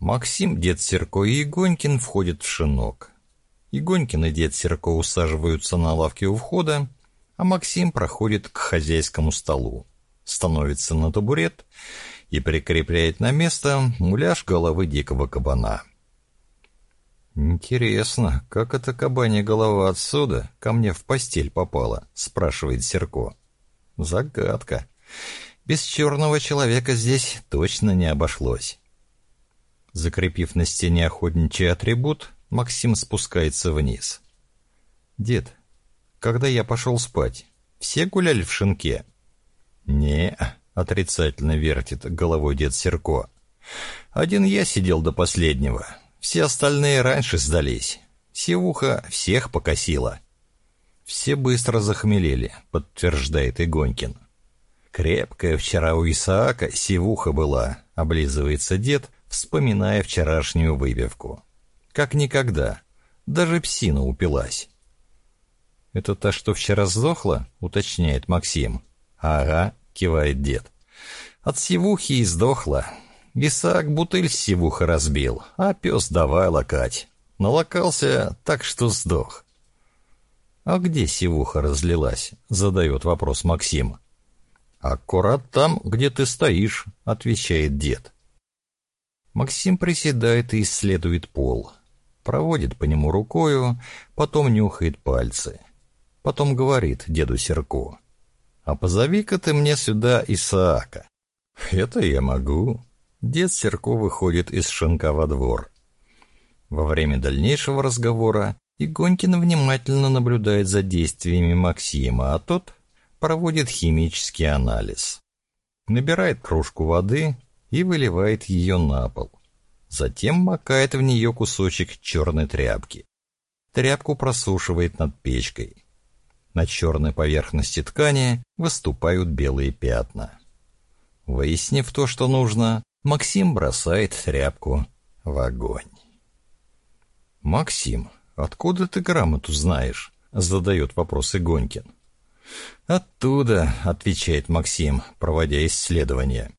Максим, дед Серко и Игонькин входят в шинок. Игонькин и дед Серко усаживаются на лавке у входа, а Максим проходит к хозяйскому столу, становится на табурет и прикрепляет на место муляж головы дикого кабана. «Интересно, как эта кабанья голова отсюда ко мне в постель попала?» — спрашивает Серко. «Загадка. Без черного человека здесь точно не обошлось». Закрепив на стене охотничий атрибут, Максим спускается вниз. «Дед, когда я пошел спать, все гуляли в шинке?» «Не», — отрицательно вертит головой дед Серко. «Один я сидел до последнего. Все остальные раньше сдались. Севуха всех покосила». «Все быстро захмелели», — подтверждает Игонькин. «Крепкая вчера у Исаака севуха была», — облизывается дед, вспоминая вчерашнюю выпивку. «Как никогда. Даже псина упилась». «Это та, что вчера сдохла?» — уточняет Максим. «Ага», — кивает дед. «От севухи и сдохла. Исаак бутыль с севуха разбил, а пес давай лакать. Налокался так, что сдох». «А где севуха разлилась?» — задает вопрос Максим. «Аккурат там, где ты стоишь», — отвечает дед. Максим приседает и исследует пол. Проводит по нему рукою, потом нюхает пальцы. Потом говорит деду Серко. «А позови-ка ты мне сюда Исаака». «Это я могу». Дед Серко выходит из шинка во двор. Во время дальнейшего разговора Игонькин внимательно наблюдает за действиями Максима, а тот проводит химический анализ. Набирает кружку воды и выливает ее на пол. Затем макает в нее кусочек черной тряпки. Тряпку просушивает над печкой. На черной поверхности ткани выступают белые пятна. Выяснив то, что нужно, Максим бросает тряпку в огонь. «Максим, откуда ты грамоту знаешь?» — задает вопрос Игонькин. «Оттуда», — отвечает Максим, проводя исследование.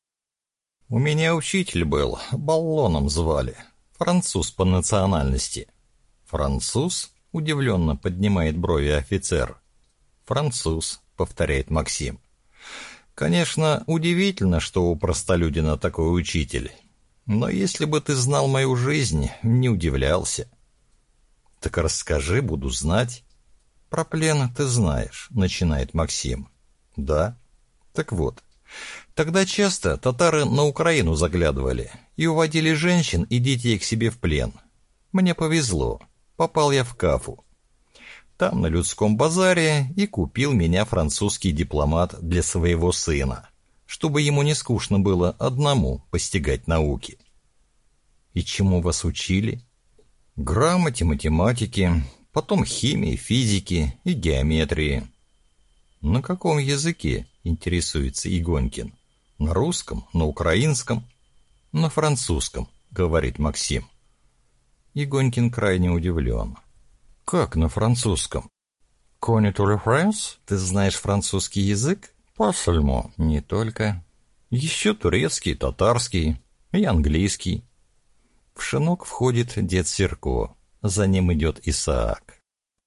«У меня учитель был, Баллоном звали, француз по национальности». «Француз?» — удивленно поднимает брови офицер. «Француз», — повторяет Максим. «Конечно, удивительно, что у простолюдина такой учитель, но если бы ты знал мою жизнь, не удивлялся». «Так расскажи, буду знать». «Про плен ты знаешь», — начинает Максим. «Да? Так вот. Тогда часто татары на Украину заглядывали и уводили женщин и детей к себе в плен. Мне повезло. Попал я в Кафу. Там, на людском базаре, и купил меня французский дипломат для своего сына, чтобы ему не скучно было одному постигать науки. И чему вас учили? Грамоте, математике, потом химии, физики и геометрии. На каком языке, интересуется Игонькин? На русском, на украинском, на французском, говорит Максим. Игонькин крайне удивлен. Как на французском? Конитуле Франс? Ты знаешь французский язык? Посольмо, не только. Еще турецкий, татарский и английский. В шинок входит дед Серко. За ним идет Исаак.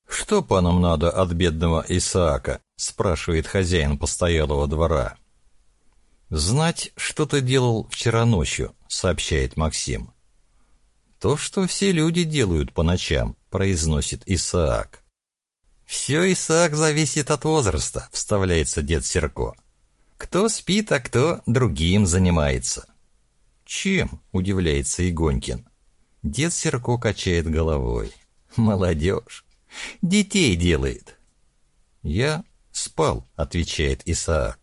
«Что панам надо от бедного Исаака?» — спрашивает хозяин постоялого двора. «Знать, что ты делал вчера ночью», — сообщает Максим. «То, что все люди делают по ночам», — произносит Исаак. «Все, Исаак, зависит от возраста», — вставляется дед Серко. «Кто спит, а кто другим занимается». «Чем?» — удивляется Игонькин. Дед Серко качает головой. «Молодежь. Детей делает». «Я спал», — отвечает Исаак.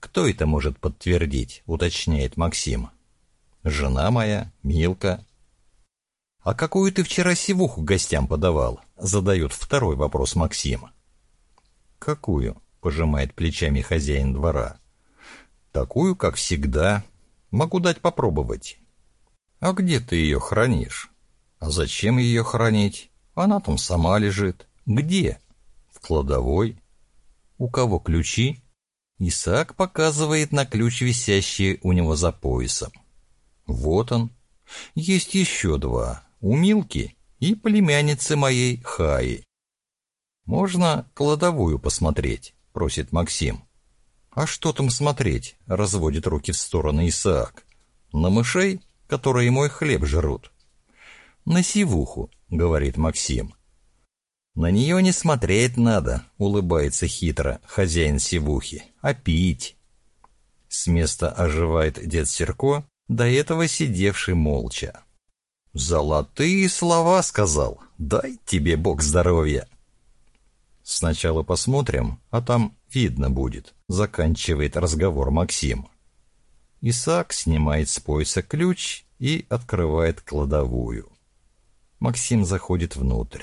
«Кто это может подтвердить?» — уточняет Максим. «Жена моя, Милка». «А какую ты вчера сивуху гостям подавал?» — задает второй вопрос Максим. «Какую?» — пожимает плечами хозяин двора. «Такую, как всегда. Могу дать попробовать. «А где ты ее хранишь?» «А зачем ее хранить? Она там сама лежит». «Где?» «В кладовой». «У кого ключи?» Исаак показывает на ключ, висящий у него за поясом. «Вот он. Есть еще два. У Милки и племянницы моей Хаи. «Можно кладовую посмотреть?» — просит Максим. «А что там смотреть?» — разводит руки в стороны Исаак. «На мышей, которые мой хлеб жрут». «На сивуху», — говорит Максим. «На нее не смотреть надо», — улыбается хитро хозяин сивухи, — «а пить». С места оживает дед Серко, до этого сидевший молча. «Золотые слова», — сказал, — «дай тебе Бог здоровья». «Сначала посмотрим, а там видно будет», — заканчивает разговор Максим. Исаак снимает с пояса ключ и открывает кладовую. Максим заходит внутрь.